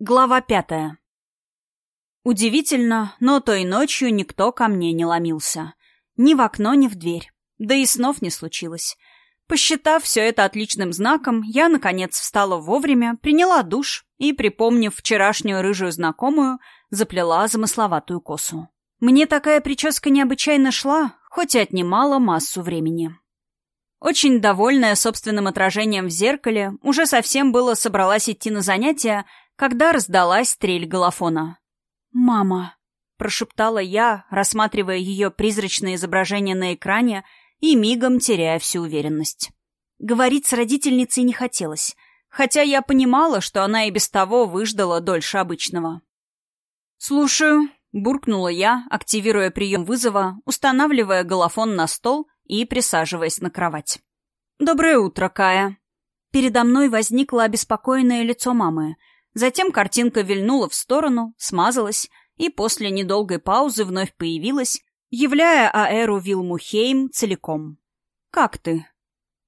Глава пятая. Удивительно, но той ночью никто ко мне не ломился. Ни в окно, ни в дверь. Да и снов не случилось. Посчитав все это отличным знаком, я, наконец, встала вовремя, приняла душ и, припомнив вчерашнюю рыжую знакомую, заплела замысловатую косу. Мне такая прическа необычайно шла, хоть и отнимала массу времени. Очень довольная собственным отражением в зеркале, уже совсем было собралась идти на занятия, когда раздалась стрель голофона. «Мама», — прошептала я, рассматривая ее призрачное изображение на экране и мигом теряя всю уверенность. Говорить с родительницей не хотелось, хотя я понимала, что она и без того выждала дольше обычного. «Слушаю», — буркнула я, активируя прием вызова, устанавливая голофон на стол и присаживаясь на кровать. «Доброе утро, Кая». Передо мной возникло обеспокоенное лицо мамы — Затем картинка вильнула в сторону, смазалась и после недолгой паузы вновь появилась, являя Аэру Вилмухейм целиком. «Как ты?»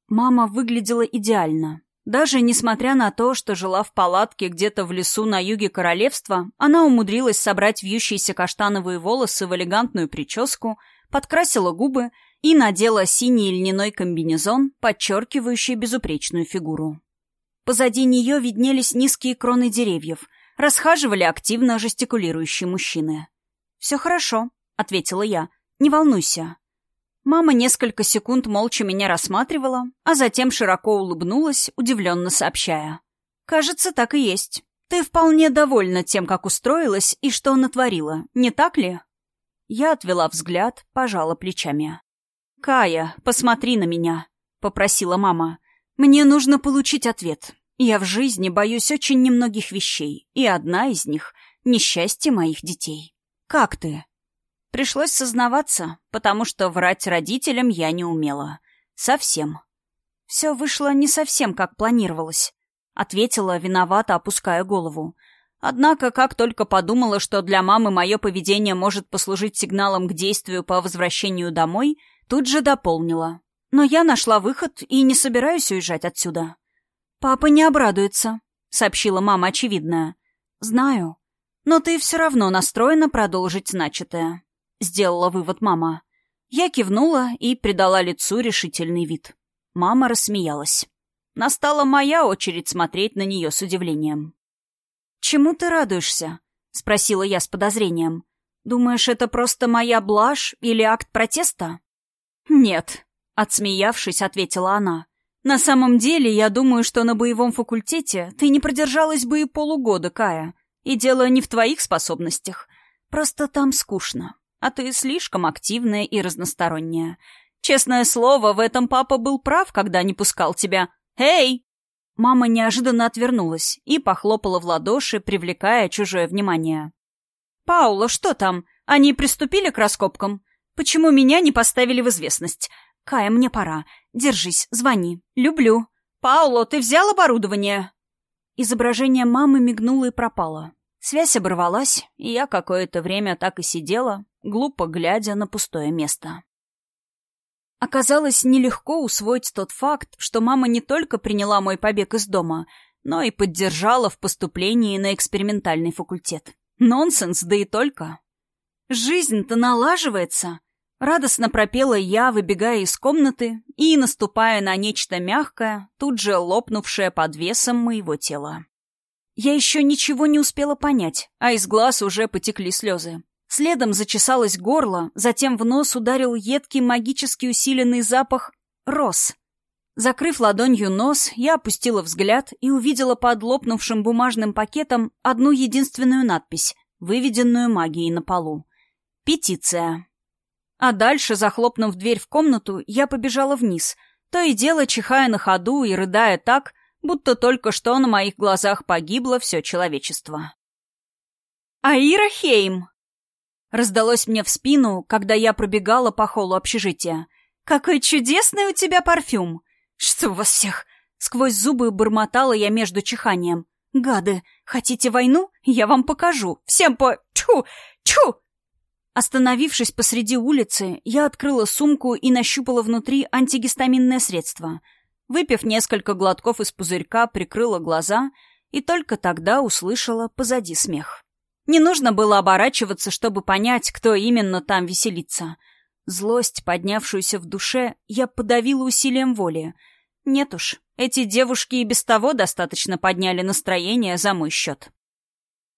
Мама выглядела идеально. Даже несмотря на то, что жила в палатке где-то в лесу на юге королевства, она умудрилась собрать вьющиеся каштановые волосы в элегантную прическу, подкрасила губы и надела синий льняной комбинезон, подчеркивающий безупречную фигуру. Позади нее виднелись низкие кроны деревьев. Расхаживали активно жестикулирующие мужчины. «Все хорошо», — ответила я. «Не волнуйся». Мама несколько секунд молча меня рассматривала, а затем широко улыбнулась, удивленно сообщая. «Кажется, так и есть. Ты вполне довольна тем, как устроилась и что натворила, не так ли?» Я отвела взгляд, пожала плечами. «Кая, посмотри на меня», — попросила мама. Мне нужно получить ответ. Я в жизни боюсь очень немногих вещей, и одна из них — несчастье моих детей. Как ты? Пришлось сознаваться, потому что врать родителям я не умела. Совсем. Все вышло не совсем, как планировалось. Ответила, виновато опуская голову. Однако, как только подумала, что для мамы мое поведение может послужить сигналом к действию по возвращению домой, тут же дополнила. Но я нашла выход и не собираюсь уезжать отсюда. «Папа не обрадуется», — сообщила мама очевидное. «Знаю. Но ты все равно настроена продолжить начатое», — сделала вывод мама. Я кивнула и придала лицу решительный вид. Мама рассмеялась. Настала моя очередь смотреть на нее с удивлением. «Чему ты радуешься?» — спросила я с подозрением. «Думаешь, это просто моя блажь или акт протеста?» «Нет», Отсмеявшись, ответила она. «На самом деле, я думаю, что на боевом факультете ты не продержалась бы и полугода, Кая. И дело не в твоих способностях. Просто там скучно. А ты слишком активная и разносторонняя. Честное слово, в этом папа был прав, когда не пускал тебя. «Эй!» Мама неожиданно отвернулась и похлопала в ладоши, привлекая чужое внимание. «Паула, что там? Они приступили к раскопкам? Почему меня не поставили в известность? «Кая, мне пора. Держись, звони. Люблю. Пауло, ты взял оборудование?» Изображение мамы мигнуло и пропало. Связь оборвалась, и я какое-то время так и сидела, глупо глядя на пустое место. Оказалось нелегко усвоить тот факт, что мама не только приняла мой побег из дома, но и поддержала в поступлении на экспериментальный факультет. Нонсенс, да и только. Жизнь-то налаживается. Радостно пропела я, выбегая из комнаты и наступая на нечто мягкое, тут же лопнувшее под весом моего тела. Я еще ничего не успела понять, а из глаз уже потекли слезы. Следом зачесалось горло, затем в нос ударил едкий магически усиленный запах роз. Закрыв ладонью нос, я опустила взгляд и увидела под лопнувшим бумажным пакетом одну единственную надпись, выведенную магией на полу. «Петиция». А дальше, захлопнув дверь в комнату, я побежала вниз, то и дело чихая на ходу и рыдая так, будто только что на моих глазах погибло все человечество. «Аира Хейм!» Раздалось мне в спину, когда я пробегала по холлу общежития. «Какой чудесный у тебя парфюм! Что у вас всех?» Сквозь зубы бормотала я между чиханием. «Гады, хотите войну? Я вам покажу. Всем по... Чу! Чу!» Остановившись посреди улицы, я открыла сумку и нащупала внутри антигистаминное средство. Выпив несколько глотков из пузырька, прикрыла глаза и только тогда услышала позади смех. Не нужно было оборачиваться, чтобы понять, кто именно там веселится. Злость, поднявшуюся в душе, я подавила усилием воли. Нет уж, эти девушки и без того достаточно подняли настроение за мой счет.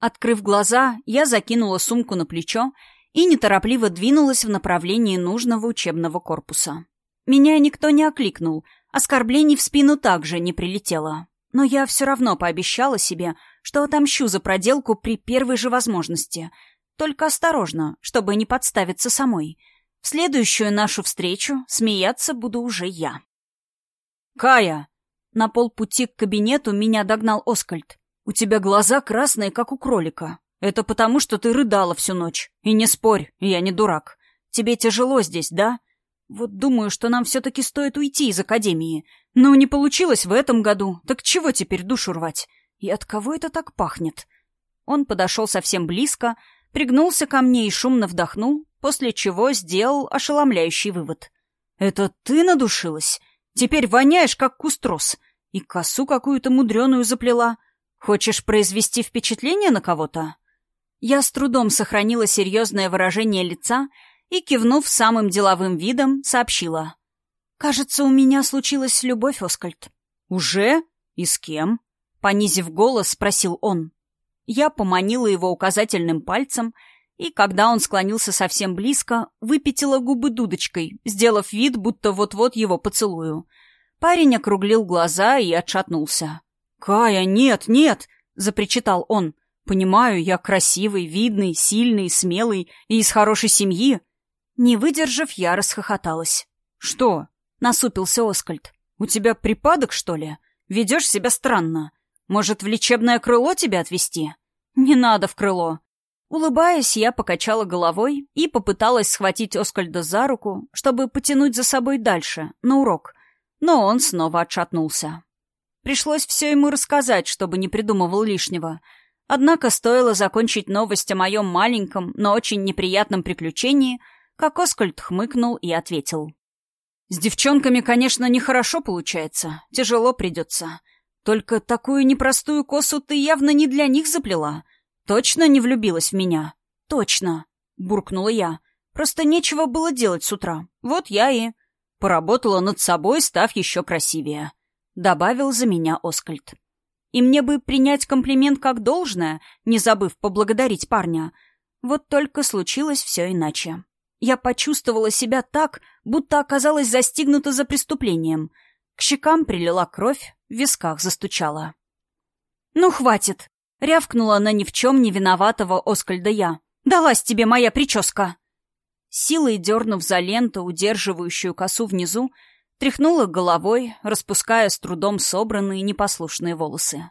Открыв глаза, я закинула сумку на плечо и неторопливо двинулась в направлении нужного учебного корпуса. Меня никто не окликнул, оскорблений в спину также не прилетело. Но я все равно пообещала себе, что отомщу за проделку при первой же возможности. Только осторожно, чтобы не подставиться самой. В следующую нашу встречу смеяться буду уже я. «Кая!» На полпути к кабинету меня догнал Оскальд. «У тебя глаза красные, как у кролика. Это потому, что ты рыдала всю ночь. И не спорь, я не дурак. Тебе тяжело здесь, да? Вот думаю, что нам все-таки стоит уйти из академии. Но не получилось в этом году. Так чего теперь душу рвать? И от кого это так пахнет? Он подошел совсем близко, пригнулся ко мне и шумно вдохнул, после чего сделал ошеломляющий вывод. «Это ты надушилась? Теперь воняешь, как куст роз. И косу какую-то мудреную заплела. Хочешь произвести впечатление на кого-то?» Я с трудом сохранила серьезное выражение лица и, кивнув самым деловым видом, сообщила. «Кажется, у меня случилась любовь, Оскальд». «Уже? И с кем?» Понизив голос, спросил он. Я поманила его указательным пальцем, и, когда он склонился совсем близко, выпятила губы дудочкой, сделав вид, будто вот-вот его поцелую. Парень округлил глаза и отшатнулся. «Кая, нет, нет!» — запричитал он. Понимаю, я красивый, видный, сильный, смелый и из хорошей семьи. Не выдержав, я расхохоталась. Что? Насупился Оскальд. У тебя припадок, что ли? Ведешь себя странно. Может, в лечебное крыло тебя отвезти? Не надо в крыло. Улыбаясь, я покачала головой и попыталась схватить Оскальда за руку, чтобы потянуть за собой дальше, на урок. Но он снова отшатнулся. Пришлось все ему рассказать, чтобы не придумывал лишнего — Однако стоило закончить новость о моем маленьком, но очень неприятном приключении, как Оскальд хмыкнул и ответил. «С девчонками, конечно, нехорошо получается, тяжело придется. Только такую непростую косу ты явно не для них заплела. Точно не влюбилась в меня?» «Точно», — буркнула я. «Просто нечего было делать с утра. Вот я и...» «Поработала над собой, став еще красивее», — добавил за меня Оскальд. И мне бы принять комплимент как должное, не забыв поблагодарить парня. Вот только случилось все иначе. Я почувствовала себя так, будто оказалась застигнута за преступлением. К щекам прилила кровь, в висках застучала. «Ну, хватит!» — рявкнула на ни в чем не виноватого Оскальда я. «Далась тебе моя прическа!» Силой дернув за ленту, удерживающую косу внизу, Тряхнула головой, распуская с трудом собранные непослушные волосы.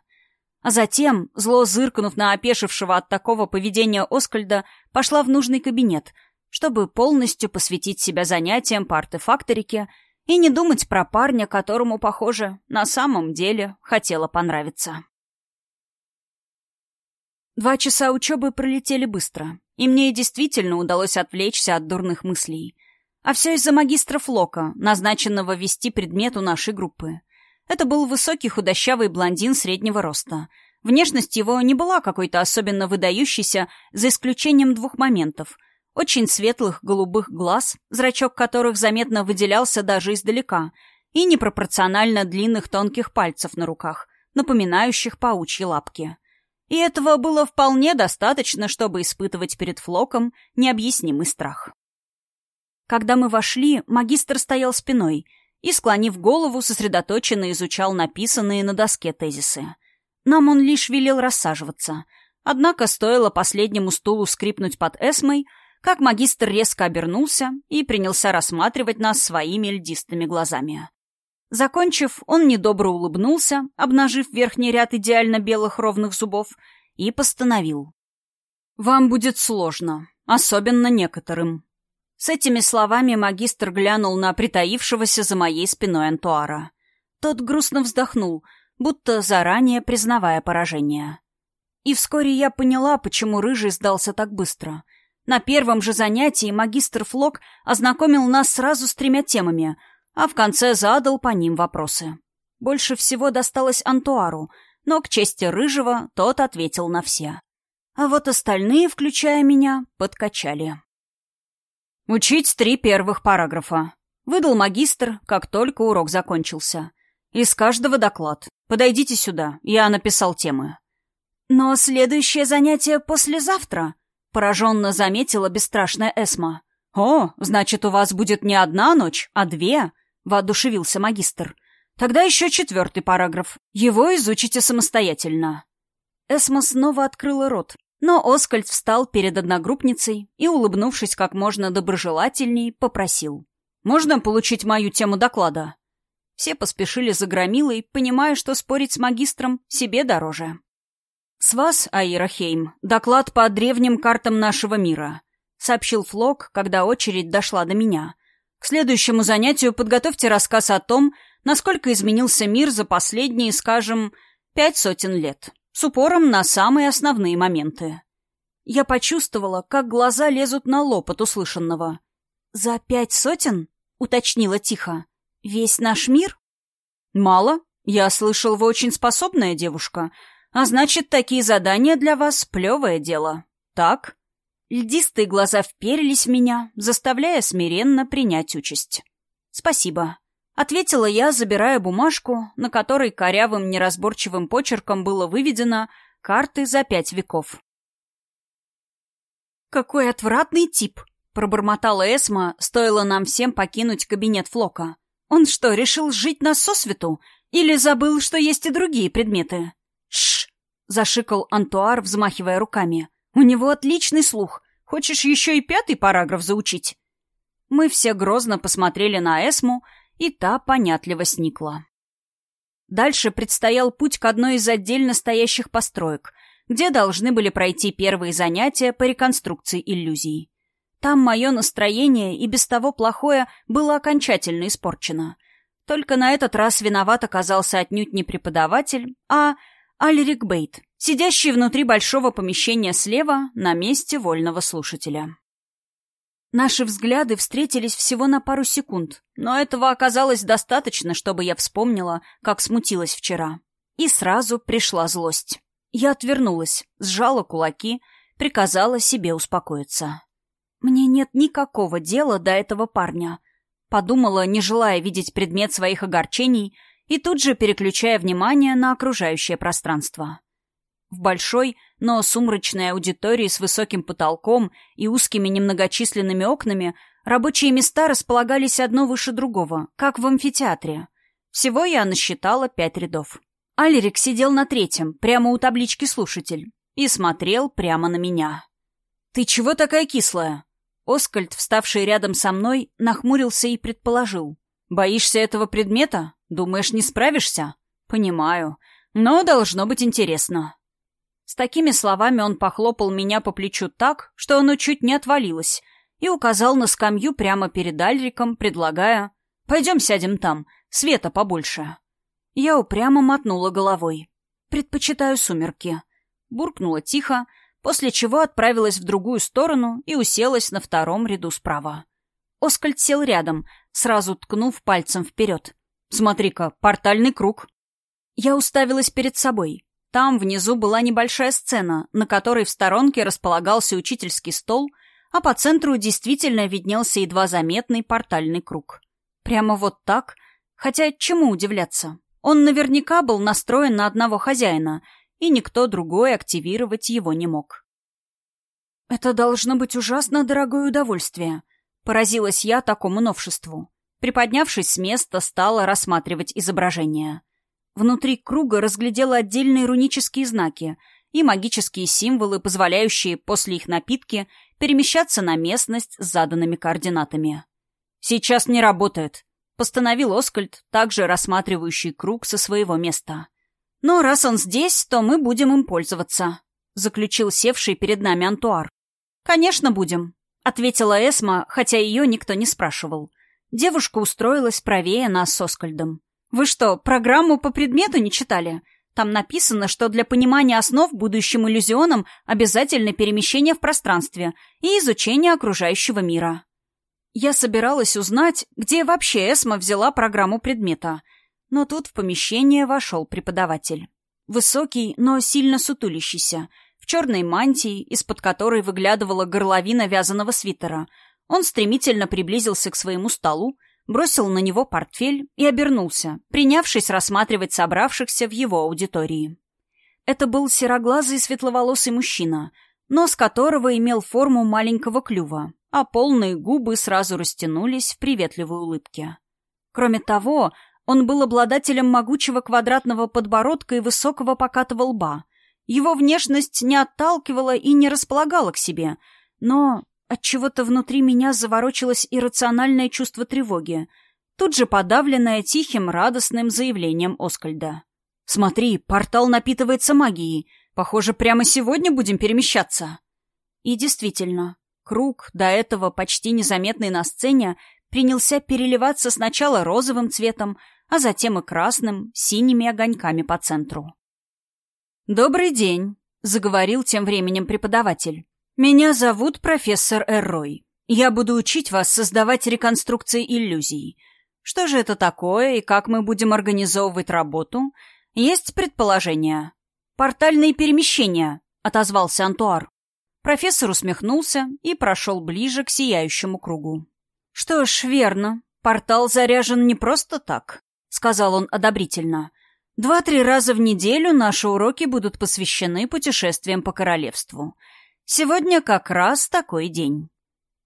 А затем, зло зыркнув на опешившего от такого поведения Оскальда, пошла в нужный кабинет, чтобы полностью посвятить себя занятиям по артефакторике и не думать про парня, которому, похоже, на самом деле хотела понравиться. Два часа учебы пролетели быстро, и мне действительно удалось отвлечься от дурных мыслей — а все из-за магистра Флока, назначенного вести предмет у нашей группы. Это был высокий худощавый блондин среднего роста. Внешность его не была какой-то особенно выдающейся, за исключением двух моментов. Очень светлых голубых глаз, зрачок которых заметно выделялся даже издалека, и непропорционально длинных тонких пальцев на руках, напоминающих паучьи лапки. И этого было вполне достаточно, чтобы испытывать перед Флоком необъяснимый страх. Когда мы вошли, магистр стоял спиной и, склонив голову, сосредоточенно изучал написанные на доске тезисы. Нам он лишь велел рассаживаться. Однако стоило последнему стулу скрипнуть под эсмой, как магистр резко обернулся и принялся рассматривать нас своими льдистыми глазами. Закончив, он недобро улыбнулся, обнажив верхний ряд идеально белых ровных зубов, и постановил. «Вам будет сложно, особенно некоторым. С этими словами магистр глянул на притаившегося за моей спиной Антуара. Тот грустно вздохнул, будто заранее признавая поражение. И вскоре я поняла, почему Рыжий сдался так быстро. На первом же занятии магистр Флок ознакомил нас сразу с тремя темами, а в конце задал по ним вопросы. Больше всего досталось Антуару, но к чести Рыжего тот ответил на все. А вот остальные, включая меня, подкачали. «Учить три первых параграфа», — выдал магистр, как только урок закончился. «Из каждого доклад. Подойдите сюда, я написал темы». «Но следующее занятие послезавтра», — пораженно заметила бесстрашная Эсма. «О, значит, у вас будет не одна ночь, а две?» — воодушевился магистр. «Тогда еще четвертый параграф. Его изучите самостоятельно». Эсма снова открыла рот, но Оскальд встал перед одногруппницей и, улыбнувшись как можно доброжелательней, попросил. «Можно получить мою тему доклада?» Все поспешили за громилой, понимая, что спорить с магистром себе дороже. «С вас, Аира Хейм, доклад по древним картам нашего мира», — сообщил Флок, когда очередь дошла до меня. «К следующему занятию подготовьте рассказ о том, насколько изменился мир за последние, скажем, пять сотен лет с упором на самые основные моменты. Я почувствовала, как глаза лезут на лоб от услышанного. «За пять сотен?» — уточнила тихо. «Весь наш мир?» «Мало. Я слышал, вы очень способная девушка. А значит, такие задания для вас — плевое дело. Так?» Льдистые глаза вперились в меня, заставляя смиренно принять участь. «Спасибо». Ответила я, забирая бумажку, на которой корявым неразборчивым почерком было выведено «Карты за пять веков». «Какой отвратный тип!» — пробормотала Эсма, стоило нам всем покинуть кабинет Флока. «Он что, решил жить нас сосвету? Или забыл, что есть и другие предметы?» «Шш!» — зашикал Антуар, взмахивая руками. «У него отличный слух. Хочешь еще и пятый параграф заучить?» Мы все грозно посмотрели на Эсму, и та понятливо сникла. Дальше предстоял путь к одной из отдельно стоящих построек, где должны были пройти первые занятия по реконструкции иллюзий. Там мое настроение, и без того плохое, было окончательно испорчено. Только на этот раз виноват оказался отнюдь не преподаватель, а Альрик Бейт, сидящий внутри большого помещения слева на месте вольного слушателя. Наши взгляды встретились всего на пару секунд, но этого оказалось достаточно, чтобы я вспомнила, как смутилась вчера. И сразу пришла злость. Я отвернулась, сжала кулаки, приказала себе успокоиться. «Мне нет никакого дела до этого парня», — подумала, не желая видеть предмет своих огорчений и тут же переключая внимание на окружающее пространство. В большой, но сумрачной аудитории с высоким потолком и узкими немногочисленными окнами рабочие места располагались одно выше другого, как в амфитеатре. Всего я насчитала пять рядов. Алерик сидел на третьем, прямо у таблички «Слушатель», и смотрел прямо на меня. «Ты чего такая кислая?» Оскальд, вставший рядом со мной, нахмурился и предположил. «Боишься этого предмета? Думаешь, не справишься?» «Понимаю. Но должно быть интересно». С такими словами он похлопал меня по плечу так, что оно чуть не отвалилось, и указал на скамью прямо перед Альриком, предлагая «Пойдем сядем там, света побольше». Я упрямо мотнула головой. «Предпочитаю сумерки». Буркнула тихо, после чего отправилась в другую сторону и уселась на втором ряду справа. Оскальд сел рядом, сразу ткнув пальцем вперед. «Смотри-ка, портальный круг». Я уставилась перед собой. Там внизу была небольшая сцена, на которой в сторонке располагался учительский стол, а по центру действительно виднелся едва заметный портальный круг. Прямо вот так? Хотя чему удивляться? Он наверняка был настроен на одного хозяина, и никто другой активировать его не мог. «Это должно быть ужасно дорогое удовольствие», — поразилась я такому новшеству. Приподнявшись с места, стала рассматривать изображение. Внутри круга разглядела отдельные рунические знаки и магические символы, позволяющие после их напитки перемещаться на местность с заданными координатами. «Сейчас не работает», — постановил Оскальд, также рассматривающий круг со своего места. «Но раз он здесь, то мы будем им пользоваться», — заключил севший перед нами Антуар. «Конечно, будем», — ответила Эсма, хотя ее никто не спрашивал. Девушка устроилась правее нас с Оскальдом. Вы что, программу по предмету не читали? Там написано, что для понимания основ будущим иллюзионам обязательно перемещение в пространстве и изучение окружающего мира. Я собиралась узнать, где вообще Эсма взяла программу предмета, но тут в помещение вошел преподаватель. Высокий, но сильно сутулящийся, в черной мантии, из-под которой выглядывала горловина вязаного свитера. Он стремительно приблизился к своему столу, бросил на него портфель и обернулся, принявшись рассматривать собравшихся в его аудитории. Это был сероглазый светловолосый мужчина, нос которого имел форму маленького клюва, а полные губы сразу растянулись в приветливой улыбке. Кроме того, он был обладателем могучего квадратного подбородка и высокого покатого лба. Его внешность не отталкивала и не располагала к себе, но от чего то внутри меня заворочилось иррациональное чувство тревоги, тут же подавленное тихим, радостным заявлением Оскальда. «Смотри, портал напитывается магией. Похоже, прямо сегодня будем перемещаться». И действительно, круг, до этого почти незаметный на сцене, принялся переливаться сначала розовым цветом, а затем и красным, синими огоньками по центру. «Добрый день», — заговорил тем временем преподаватель. «Меня зовут профессор Эррой. Я буду учить вас создавать реконструкции иллюзий. Что же это такое и как мы будем организовывать работу? Есть предположения?» «Портальные перемещения», — отозвался Антуар. Профессор усмехнулся и прошел ближе к сияющему кругу. «Что ж, верно. Портал заряжен не просто так. — сказал он одобрительно. «Два-три раза в неделю наши уроки будут посвящены путешествиям по королевству. Сегодня как раз такой день».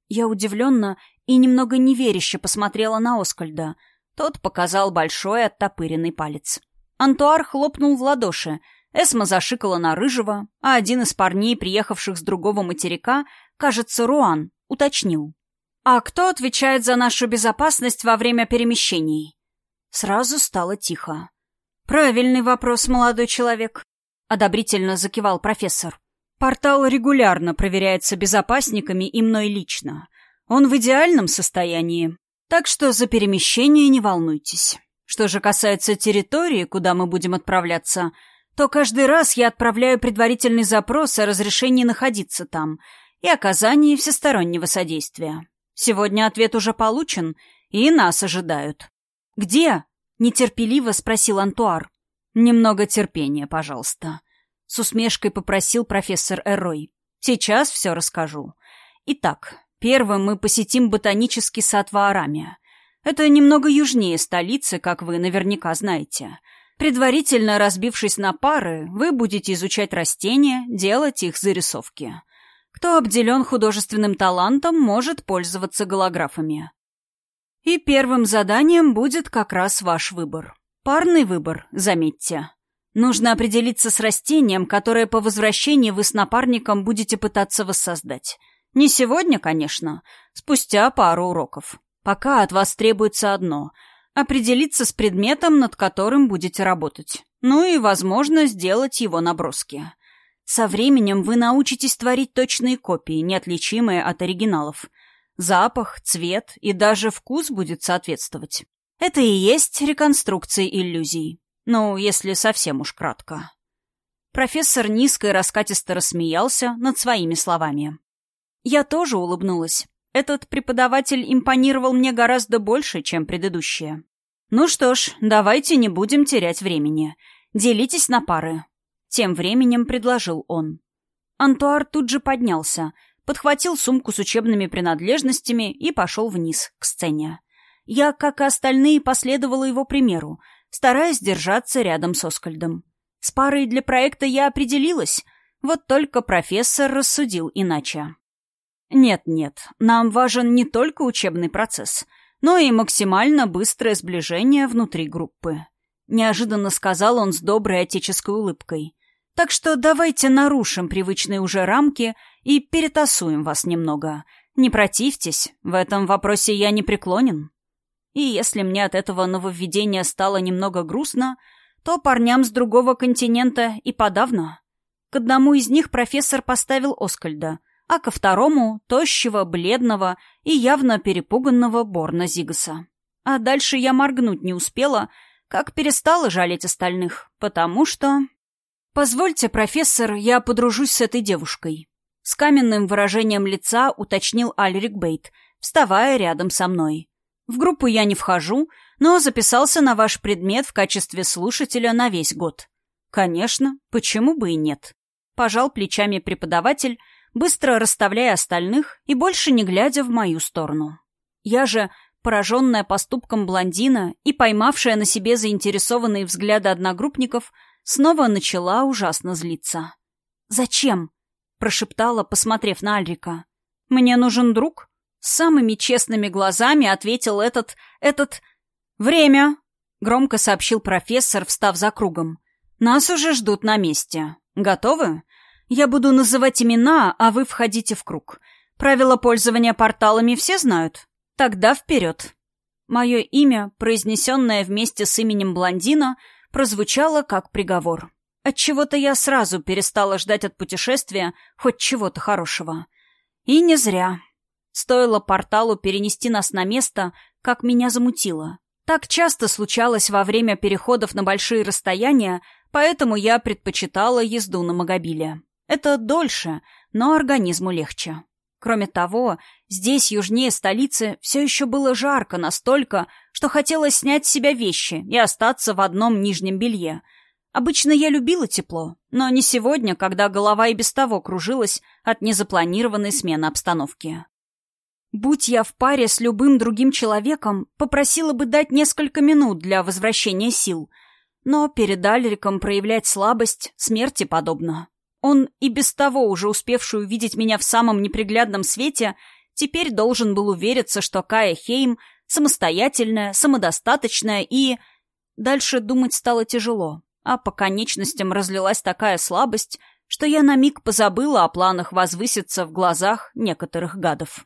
Я удивленно и немного неверяще посмотрела на Оскальда. Тот показал большой оттопыренный палец. Антуар хлопнул в ладоши, Эсма зашикала на рыжего, а один из парней, приехавших с другого материка, кажется, Руан, уточнил. «А кто отвечает за нашу безопасность во время перемещений?» Сразу стало тихо. «Правильный вопрос, молодой человек», — одобрительно закивал профессор. «Портал регулярно проверяется безопасниками и мной лично. Он в идеальном состоянии, так что за перемещение не волнуйтесь. Что же касается территории, куда мы будем отправляться, то каждый раз я отправляю предварительный запрос о разрешении находиться там и оказании всестороннего содействия. Сегодня ответ уже получен, и нас ожидают. «Где?» — нетерпеливо спросил Антуар. «Немного терпения, пожалуйста», — с усмешкой попросил профессор Эрой. «Сейчас все расскажу. Итак, первым мы посетим ботанический сад Ваарамия. Это немного южнее столицы, как вы наверняка знаете. Предварительно разбившись на пары, вы будете изучать растения, делать их зарисовки. Кто обделен художественным талантом, может пользоваться голографами. И первым заданием будет как раз ваш выбор. Парный выбор, заметьте. Нужно определиться с растением, которое по возвращении вы с напарником будете пытаться воссоздать. Не сегодня, конечно, спустя пару уроков. Пока от вас требуется одно — определиться с предметом, над которым будете работать. Ну и, возможно, сделать его наброски. Со временем вы научитесь творить точные копии, неотличимые от оригиналов — Запах, цвет и даже вкус будет соответствовать. Это и есть реконструкция иллюзий. Ну, если совсем уж кратко. Профессор низко и раскатисто рассмеялся над своими словами. Я тоже улыбнулась. Этот преподаватель импонировал мне гораздо больше, чем предыдущие. Ну что ж, давайте не будем терять времени. Делитесь на пары. Тем временем предложил он. Антуар тут же поднялся — подхватил сумку с учебными принадлежностями и пошел вниз, к сцене. Я, как и остальные, последовала его примеру, стараясь держаться рядом с Оскальдом. С парой для проекта я определилась, вот только профессор рассудил иначе. Нет-нет, нам важен не только учебный процесс, но и максимально быстрое сближение внутри группы. Неожиданно сказал он с доброй отеческой улыбкой. Так что давайте нарушим привычные уже рамки и перетасуем вас немного. Не противьтесь, в этом вопросе я не преклонен. И если мне от этого нововведения стало немного грустно, то парням с другого континента и подавно. К одному из них профессор поставил Оскальда, а ко второму — тощего, бледного и явно перепуганного Борна Зигаса. А дальше я моргнуть не успела, как перестала жалеть остальных, потому что... «Позвольте, профессор, я подружусь с этой девушкой», — с каменным выражением лица уточнил Альрик Бейт, вставая рядом со мной. «В группу я не вхожу, но записался на ваш предмет в качестве слушателя на весь год. Конечно, почему бы и нет? Пожал плечами преподаватель, быстро расставляя остальных и больше не глядя в мою сторону. Я же, пораженная поступком блондина и поймавшая на себе заинтересованные взгляды одногруппников, снова начала ужасно злиться. «Зачем?» — прошептала, посмотрев на Альрика. «Мне нужен друг?» Самыми честными глазами ответил этот... этот... «Время!» — громко сообщил профессор, встав за кругом. «Нас уже ждут на месте. Готовы? Я буду называть имена, а вы входите в круг. Правила пользования порталами все знают? Тогда вперед!» Мое имя, произнесенное вместе с именем блондина, прозвучало как приговор. Отчего-то я сразу перестала ждать от путешествия хоть чего-то хорошего. И не зря. Стоило порталу перенести нас на место, как меня замутило. Так часто случалось во время переходов на большие расстояния, поэтому я предпочитала езду на Магобиле. Это дольше, но организму легче. Кроме того, здесь, южнее столицы, все еще было жарко настолько, что хотелось снять с себя вещи и остаться в одном нижнем белье. Обычно я любила тепло, но не сегодня, когда голова и без того кружилась от незапланированной смены обстановки. Будь я в паре с любым другим человеком, попросила бы дать несколько минут для возвращения сил. Но перед Альриком проявлять слабость смерти подобно. Он и без того уже успевший увидеть меня в самом неприглядном свете, теперь должен был увериться, что Кая Хейм самостоятельная, самодостаточная и... Дальше думать стало тяжело, а по конечностям разлилась такая слабость, что я на миг позабыла о планах возвыситься в глазах некоторых гадов.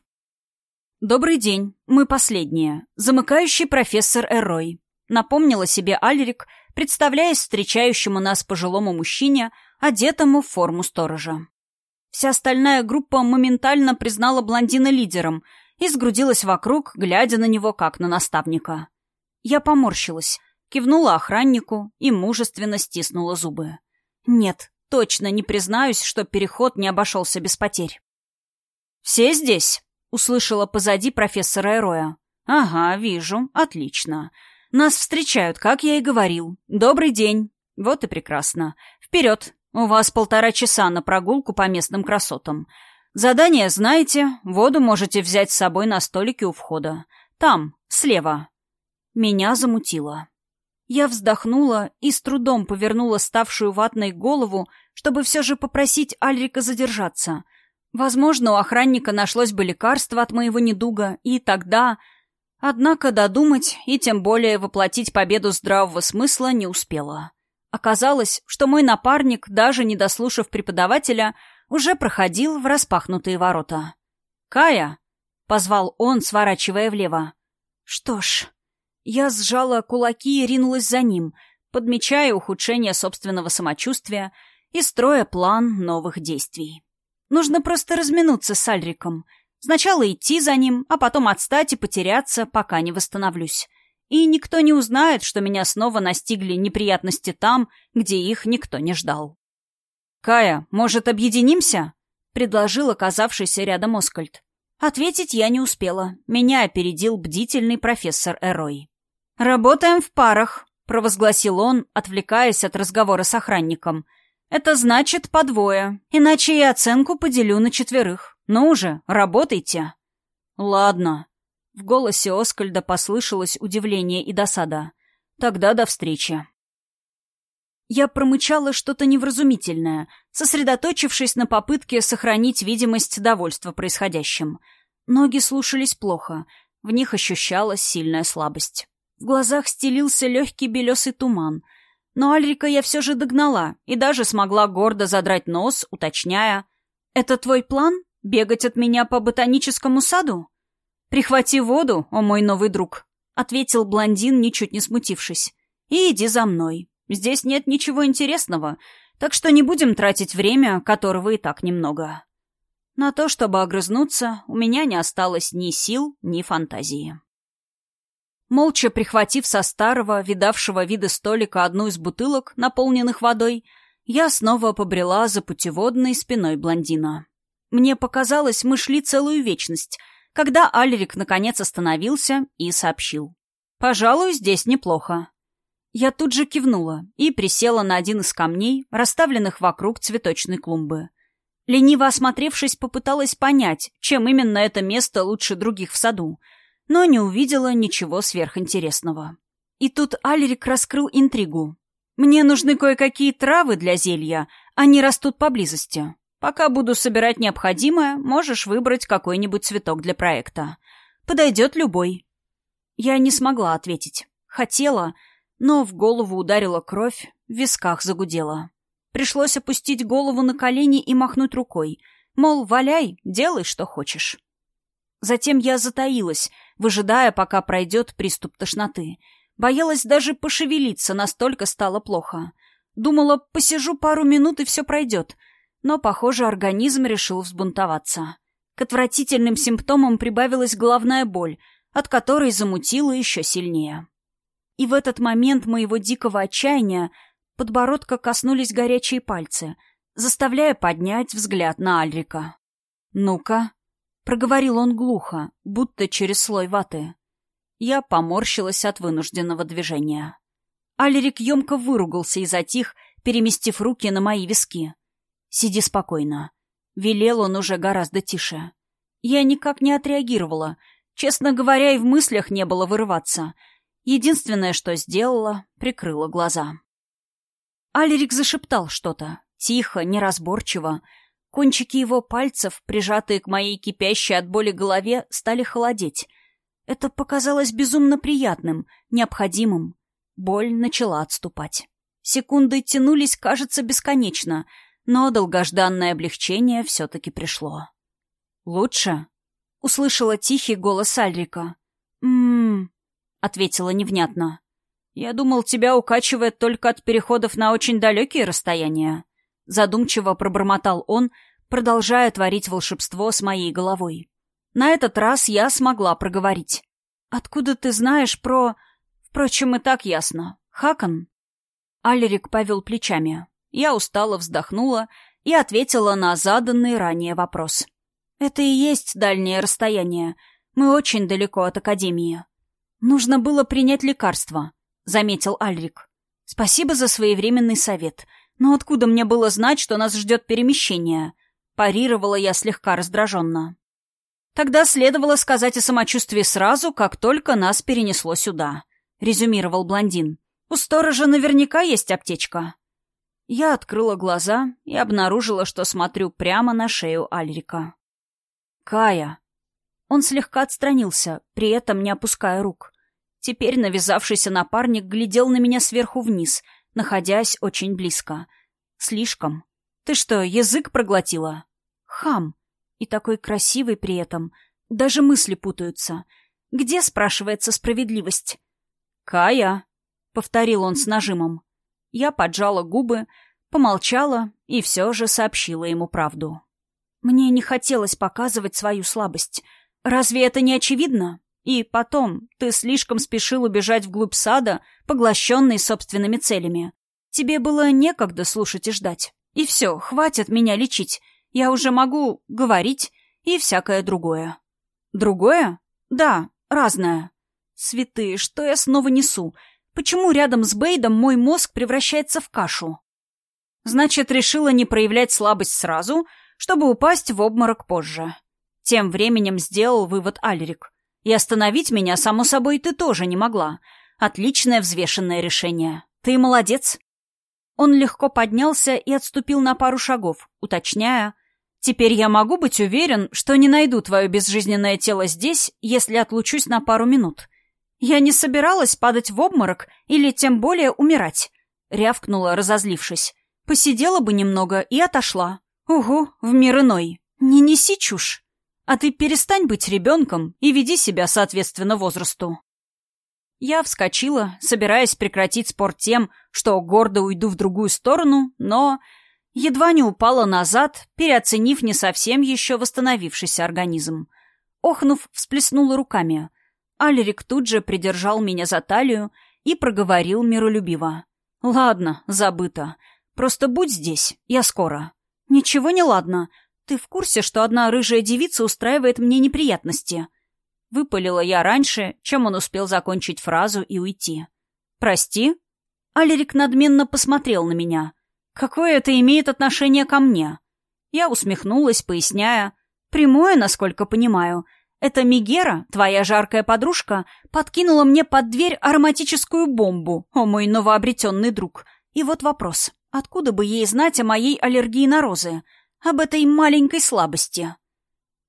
«Добрый день. Мы последние. Замыкающий профессор Эрой», — напомнила себе Альрик, представляясь встречающему нас пожилому мужчине, одетому в форму сторожа. Вся остальная группа моментально признала блондина лидером и сгрудилась вокруг, глядя на него как на наставника. Я поморщилась, кивнула охраннику и мужественно стиснула зубы. «Нет, точно не признаюсь, что переход не обошелся без потерь». «Все здесь?» Услышала позади профессора Эроя. «Ага, вижу. Отлично. Нас встречают, как я и говорил. Добрый день. Вот и прекрасно. Вперед. У вас полтора часа на прогулку по местным красотам. Задание знаете, воду можете взять с собой на столике у входа. Там, слева». Меня замутило. Я вздохнула и с трудом повернула ставшую ватной голову, чтобы все же попросить Альрика задержаться — Возможно, у охранника нашлось бы лекарство от моего недуга, и тогда... Однако додумать и тем более воплотить победу здравого смысла не успела. Оказалось, что мой напарник, даже не дослушав преподавателя, уже проходил в распахнутые ворота. «Кая!» — позвал он, сворачивая влево. «Что ж...» Я сжала кулаки и ринулась за ним, подмечая ухудшение собственного самочувствия и строя план новых действий. Нужно просто разминуться с Альриком. Сначала идти за ним, а потом отстать и потеряться, пока не восстановлюсь. И никто не узнает, что меня снова настигли неприятности там, где их никто не ждал. «Кая, может, объединимся?» — предложил оказавшийся рядом Оскальд. Ответить я не успела. Меня опередил бдительный профессор Эрой. «Работаем в парах», — провозгласил он, отвлекаясь от разговора с охранником — это значит по двое, иначе я оценку поделю на четверых. Ну уже, работайте. Ладно. В голосе Оскальда послышалось удивление и досада. Тогда до встречи. Я промычала что-то невразумительное, сосредоточившись на попытке сохранить видимость довольства происходящим. Ноги слушались плохо, в них ощущалась сильная слабость. В глазах стелился легкий белесый туман — но Альрика я все же догнала и даже смогла гордо задрать нос, уточняя. «Это твой план? Бегать от меня по ботаническому саду?» «Прихвати воду, о мой новый друг», — ответил блондин, ничуть не смутившись. «И иди за мной. Здесь нет ничего интересного, так что не будем тратить время, которого и так немного». На то, чтобы огрызнуться, у меня не осталось ни сил, ни фантазии. Молча прихватив со старого, видавшего виды столика одну из бутылок, наполненных водой, я снова побрела за путеводной спиной блондина. Мне показалось, мы шли целую вечность, когда Альрик наконец остановился и сообщил. «Пожалуй, здесь неплохо». Я тут же кивнула и присела на один из камней, расставленных вокруг цветочной клумбы. Лениво осмотревшись, попыталась понять, чем именно это место лучше других в саду, но не увидела ничего сверхинтересного. И тут Альрик раскрыл интригу. «Мне нужны кое-какие травы для зелья, они растут поблизости. Пока буду собирать необходимое, можешь выбрать какой-нибудь цветок для проекта. Подойдет любой». Я не смогла ответить. Хотела, но в голову ударила кровь, в висках загудела. Пришлось опустить голову на колени и махнуть рукой. Мол, валяй, делай, что хочешь. Затем я затаилась, выжидая, пока пройдет приступ тошноты. Боялась даже пошевелиться, настолько стало плохо. Думала, посижу пару минут и все пройдет. Но, похоже, организм решил взбунтоваться. К отвратительным симптомам прибавилась головная боль, от которой замутила еще сильнее. И в этот момент моего дикого отчаяния подбородка коснулись горячие пальцы, заставляя поднять взгляд на Альрика. «Ну-ка», — проговорил он глухо, будто через слой ваты. Я поморщилась от вынужденного движения. Альрик емко выругался и затих, переместив руки на мои виски. «Сиди спокойно». Велел он уже гораздо тише. Я никак не отреагировала. Честно говоря, и в мыслях не было вырываться. Единственное, что сделала, прикрыла глаза. Алерик зашептал что-то. Тихо, неразборчиво. Кончики его пальцев, прижатые к моей кипящей от боли голове, стали холодеть. Это показалось безумно приятным, необходимым. Боль начала отступать. Секунды тянулись, кажется, бесконечно, но долгожданное облегчение все-таки пришло. «Лучше?» — услышала тихий голос Альрика. «М-м-м», ответила невнятно. «Я думал, тебя укачивает только от переходов на очень далекие расстояния». Задумчиво пробормотал он, продолжая творить волшебство с моей головой. На этот раз я смогла проговорить. «Откуда ты знаешь про...» «Впрочем, и так ясно. Хакон?» Алерик повел плечами. Я устало вздохнула и ответила на заданный ранее вопрос. «Это и есть дальнее расстояние. Мы очень далеко от Академии. Нужно было принять лекарство. — заметил Альрик. «Спасибо за своевременный совет. Но откуда мне было знать, что нас ждет перемещение?» Парировала я слегка раздраженно. «Тогда следовало сказать о самочувствии сразу, как только нас перенесло сюда», — резюмировал блондин. «У сторожа наверняка есть аптечка». Я открыла глаза и обнаружила, что смотрю прямо на шею Альрика. «Кая». Он слегка отстранился, при этом не опуская рук. Теперь навязавшийся напарник глядел на меня сверху вниз, находясь очень близко. Слишком. Ты что, язык проглотила? Хам. И такой красивый при этом. Даже мысли путаются. Где, спрашивается, справедливость? «Кая», — повторил он с нажимом. Я поджала губы, помолчала и все же сообщила ему правду. Мне не хотелось показывать свою слабость. Разве это не очевидно? И потом, ты слишком спешил убежать вглубь сада, поглощенный собственными целями. Тебе было некогда слушать и ждать. И все, хватит меня лечить. Я уже могу говорить и всякое другое. Другое? Да, разное. Святые, что я снова несу? Почему рядом с Бейдом мой мозг превращается в кашу? Значит, решила не проявлять слабость сразу, чтобы упасть в обморок позже. Тем временем сделал вывод Альрик. И остановить меня, само собой, ты тоже не могла. Отличное взвешенное решение. Ты молодец. Он легко поднялся и отступил на пару шагов, уточняя. «Теперь я могу быть уверен, что не найду твое безжизненное тело здесь, если отлучусь на пару минут. Я не собиралась падать в обморок или тем более умирать», — рявкнула, разозлившись. «Посидела бы немного и отошла. Угу, в мир иной. Не неси чушь». А ты перестань быть ребенком и веди себя соответственно возрасту. Я вскочила, собираясь прекратить спор тем, что гордо уйду в другую сторону, но едва не упала назад, переоценив не совсем еще восстановившийся организм. Охнув, всплеснула руками. Алерик тут же придержал меня за талию и проговорил миролюбиво. «Ладно, забыто. Просто будь здесь, я скоро». «Ничего не ладно. «Ты в курсе, что одна рыжая девица устраивает мне неприятности?» Выпалила я раньше, чем он успел закончить фразу и уйти. «Прости?» Алерик надменно посмотрел на меня. Какое это имеет отношение ко мне? Я усмехнулась, поясняя. Прямое, насколько понимаю. Это Мигера, твоя жаркая подружка, подкинула мне под дверь ароматическую бомбу, о мой новообретенный друг. И вот вопрос. Откуда бы ей знать о моей аллергии на розы? Об этой маленькой слабости?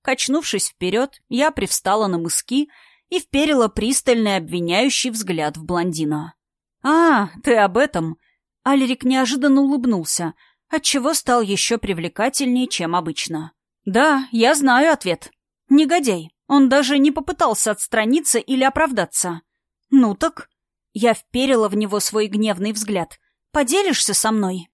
Качнувшись вперед, я привстала на мыски и вперила пристальный обвиняющий взгляд в блондина. «А, ты об этом?» Алерик неожиданно улыбнулся, отчего стал еще привлекательнее, чем обычно. «Да, я знаю ответ. Негодяй. Он даже не попытался отстраниться или оправдаться. Ну так...» Я вперила в него свой гневный взгляд. «Поделишься со мной?»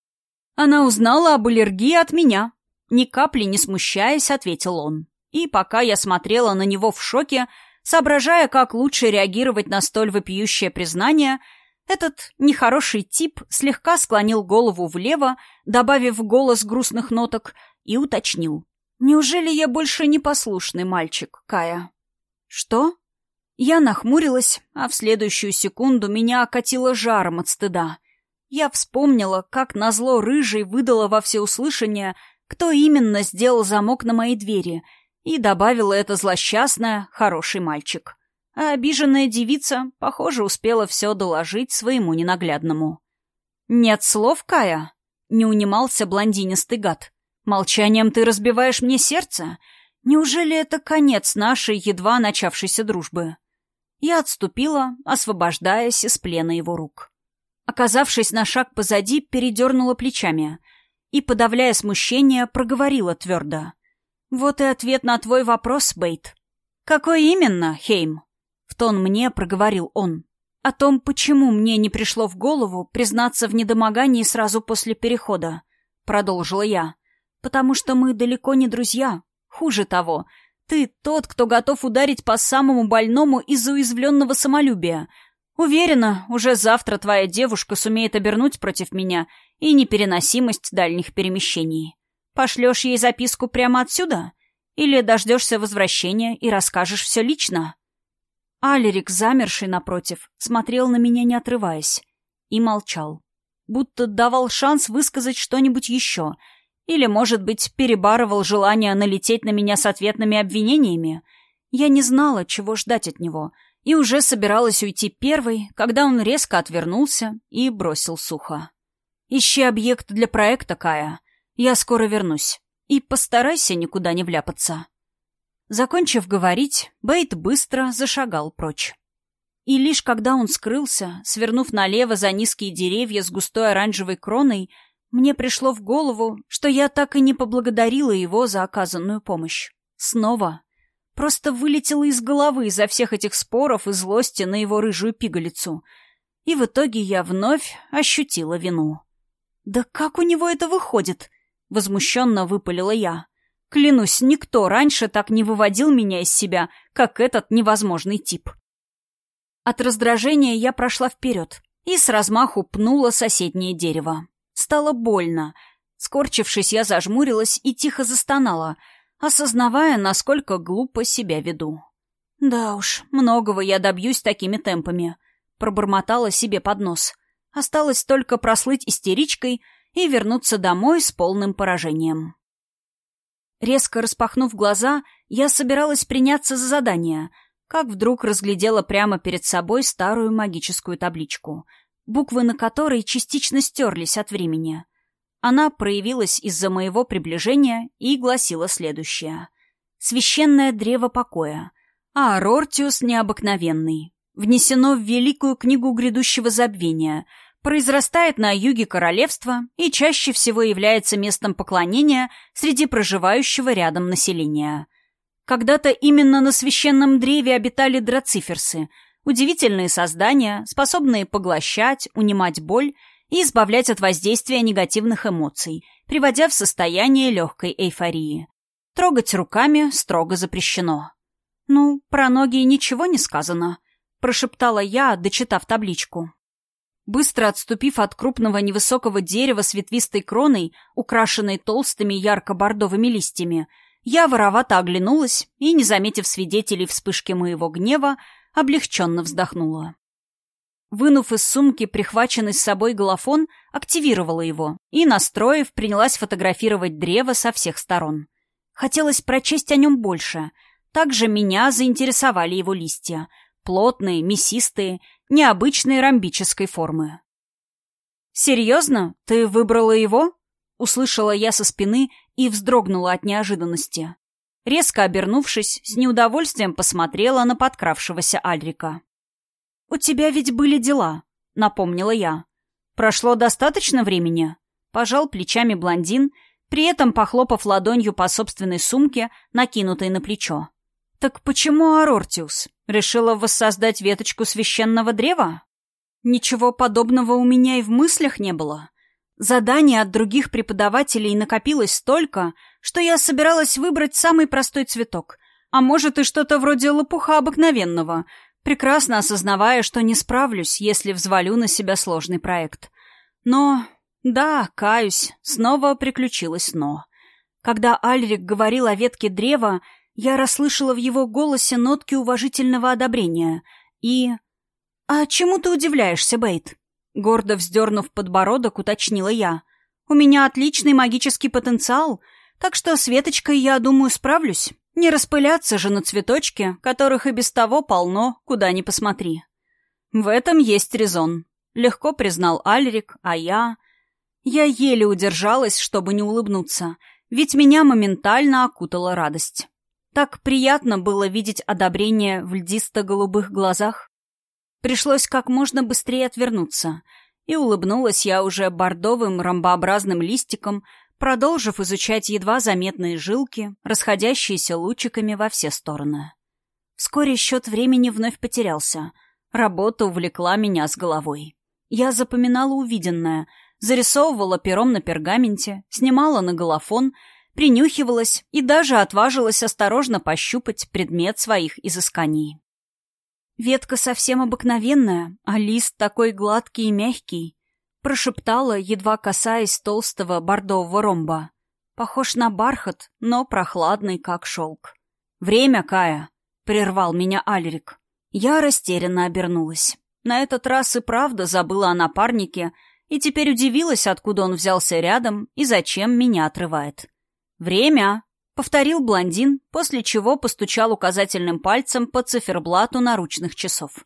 Она узнала об аллергии от меня. Ни капли не смущаясь, ответил он. И пока я смотрела на него в шоке, соображая, как лучше реагировать на столь вопиющее признание, этот нехороший тип слегка склонил голову влево, добавив голос грустных ноток, и уточнил. «Неужели я больше не послушный мальчик, Кая?» «Что?» Я нахмурилась, а в следующую секунду меня окатило жаром от стыда. Я вспомнила, как назло рыжий выдала во всеуслышание, кто именно сделал замок на моей двери, и добавила это злосчастное «хороший мальчик». А обиженная девица, похоже, успела все доложить своему ненаглядному. «Нет слов, Кая?» — не унимался блондинистый гад. «Молчанием ты разбиваешь мне сердце? Неужели это конец нашей едва начавшейся дружбы?» Я отступила, освобождаясь из плена его рук. Оказавшись на шаг позади, передернула плечами и, подавляя смущение, проговорила твердо. «Вот и ответ на твой вопрос, Бейт». «Какой именно, Хейм?» В тон мне проговорил он. О том, почему мне не пришло в голову признаться в недомогании сразу после перехода. Продолжила я. Потому что мы далеко не друзья. Хуже того, ты тот, кто готов ударить по самому больному из-за уязвленного самолюбия. Уверена, уже завтра твоя девушка сумеет обернуть против меня и непереносимость дальних перемещений. Пошлешь ей записку прямо отсюда? Или дождешься возвращения и расскажешь все лично?» Алерик, замерший напротив, смотрел на меня, не отрываясь, и молчал. Будто давал шанс высказать что-нибудь еще. Или, может быть, перебарывал желание налететь на меня с ответными обвинениями. Я не знала, чего ждать от него, и уже собиралась уйти первой, когда он резко отвернулся и бросил сухо. «Ищи объект для проекта, Кая. Я скоро вернусь. И постарайся никуда не вляпаться». Закончив говорить, Бейт быстро зашагал прочь. И лишь когда он скрылся, свернув налево за низкие деревья с густой оранжевой кроной, мне пришло в голову, что я так и не поблагодарила его за оказанную помощь. Снова. Просто вылетела из головы из-за всех этих споров и злости на его рыжую пигалицу. И в итоге я вновь ощутила вину. «Да как у него это выходит?» — возмущенно выпалила я. Клянусь, никто раньше так не выводил меня из себя, как этот невозможный тип. От раздражения я прошла вперед и с размаху пнула соседнее дерево. Стало больно. Скорчившись, я зажмурилась и тихо застонала, осознавая, насколько глупо себя веду. «Да уж, многого я добьюсь такими темпами», — пробормотала себе под нос. Осталось только прослыть истеричкой и вернуться домой с полным поражением. Резко распахнув глаза, я собиралась приняться за задание, как вдруг разглядела прямо перед собой старую магическую табличку, буквы на которой частично стерлись от времени. Она проявилась из-за моего приближения и гласила следующее. «Священное древо покоя. А Рортиус необыкновенный. Внесено в Великую книгу грядущего забвения — произрастает на юге королевства и чаще всего является местом поклонения среди проживающего рядом населения. Когда-то именно на священном древе обитали драциферсы, удивительные создания, способные поглощать, унимать боль и избавлять от воздействия негативных эмоций, приводя в состояние легкой эйфории. Трогать руками строго запрещено. «Ну, про ноги ничего не сказано», — прошептала я, дочитав табличку. Быстро отступив от крупного невысокого дерева с ветвистой кроной, украшенной толстыми ярко-бордовыми листьями, я воровато оглянулась и, не заметив свидетелей вспышки моего гнева, облегченно вздохнула. Вынув из сумки прихваченный с собой голофон, активировала его и, настроив, принялась фотографировать древо со всех сторон. Хотелось прочесть о нем больше. Также меня заинтересовали его листья. Плотные, мясистые, необычной ромбической формы. «Серьезно? Ты выбрала его?» Услышала я со спины и вздрогнула от неожиданности. Резко обернувшись, с неудовольствием посмотрела на подкравшегося Альрика. «У тебя ведь были дела», — напомнила я. «Прошло достаточно времени?» Пожал плечами блондин, при этом похлопав ладонью по собственной сумке, накинутой на плечо. «Так почему Арортиус? Решила воссоздать веточку священного древа?» «Ничего подобного у меня и в мыслях не было. Заданий от других преподавателей накопилось столько, что я собиралась выбрать самый простой цветок, а может и что-то вроде лопуха обыкновенного, прекрасно осознавая, что не справлюсь, если взвалю на себя сложный проект. Но, да, каюсь, снова приключилось «но». Когда Альрик говорил о ветке древа, я расслышала в его голосе нотки уважительного одобрения и... «А чему ты удивляешься, Бейт?» Гордо вздернув подбородок, уточнила я. «У меня отличный магический потенциал, так что с веточкой, я думаю, справлюсь. Не распыляться же на цветочки, которых и без того полно, куда ни посмотри». «В этом есть резон», — легко признал Альрик, а я... Я еле удержалась, чтобы не улыбнуться, ведь меня моментально окутала радость. Так приятно было видеть одобрение в льдисто-голубых глазах. Пришлось как можно быстрее отвернуться, и улыбнулась я уже бордовым ромбообразным листиком, продолжив изучать едва заметные жилки, расходящиеся лучиками во все стороны. Вскоре счет времени вновь потерялся. Работа увлекла меня с головой. Я запоминала увиденное, зарисовывала пером на пергаменте, снимала на голофон, принюхивалась и даже отважилась осторожно пощупать предмет своих изысканий. Ветка совсем обыкновенная, а лист такой гладкий и мягкий. Прошептала, едва касаясь толстого бордового ромба. Похож на бархат, но прохладный, как шелк. «Время, Кая!» — прервал меня Альрик. Я растерянно обернулась. На этот раз и правда забыла о напарнике и теперь удивилась, откуда он взялся рядом и зачем меня отрывает. «Время!» — повторил блондин, после чего постучал указательным пальцем по циферблату наручных часов.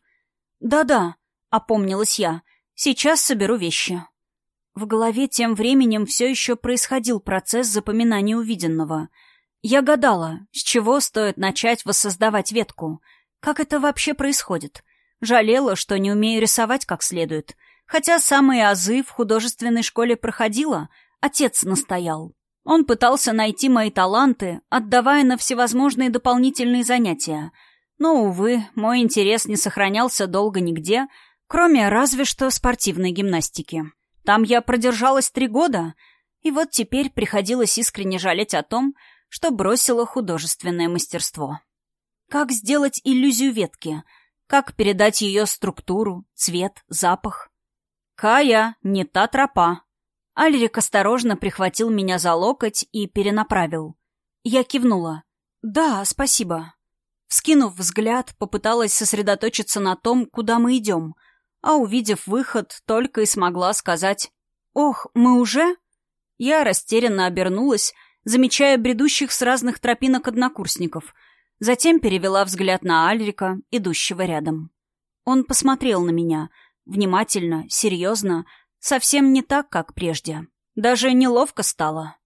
«Да-да», — опомнилась я, — «сейчас соберу вещи». В голове тем временем все еще происходил процесс запоминания увиденного. Я гадала, с чего стоит начать воссоздавать ветку. Как это вообще происходит? Жалела, что не умею рисовать как следует. Хотя самые азы в художественной школе проходила, отец настоял. Он пытался найти мои таланты, отдавая на всевозможные дополнительные занятия. Но, увы, мой интерес не сохранялся долго нигде, кроме разве что спортивной гимнастики. Там я продержалась три года, и вот теперь приходилось искренне жалеть о том, что бросила художественное мастерство. Как сделать иллюзию ветки? Как передать ее структуру, цвет, запах? «Кая, не та тропа», Альрик осторожно прихватил меня за локоть и перенаправил. Я кивнула. «Да, спасибо». Вскинув взгляд, попыталась сосредоточиться на том, куда мы идем, а, увидев выход, только и смогла сказать «Ох, мы уже?» Я растерянно обернулась, замечая бредущих с разных тропинок однокурсников, затем перевела взгляд на Альрика, идущего рядом. Он посмотрел на меня, внимательно, серьезно, Совсем не так, как прежде. Даже неловко стало.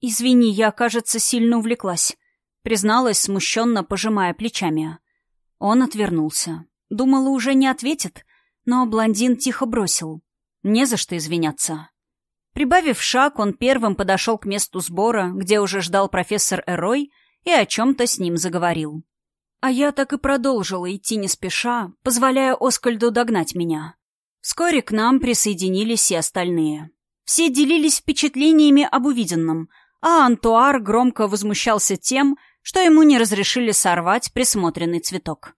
«Извини, я, кажется, сильно увлеклась», — призналась, смущенно пожимая плечами. Он отвернулся. Думала, уже не ответит, но блондин тихо бросил. «Не за что извиняться». Прибавив шаг, он первым подошел к месту сбора, где уже ждал профессор Эрой, и о чем-то с ним заговорил. А я так и продолжила идти не спеша, позволяя Оскальду догнать меня. Вскоре к нам присоединились и остальные. Все делились впечатлениями об увиденном, а Антуар громко возмущался тем, что ему не разрешили сорвать присмотренный цветок.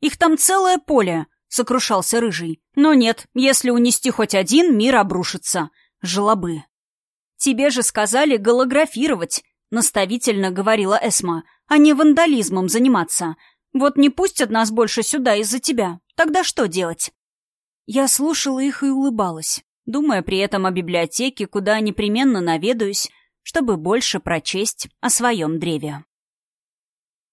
«Их там целое поле!» — сокрушался Рыжий. «Но нет, если унести хоть один, мир обрушится. Жлобы!» «Тебе же сказали голографировать!» — наставительно говорила Эсма, «а не вандализмом заниматься. Вот не пустят нас больше сюда из-за тебя. Тогда что делать?» Я слушала их и улыбалась, думая при этом о библиотеке, куда непременно наведаюсь, чтобы больше прочесть о своем древе.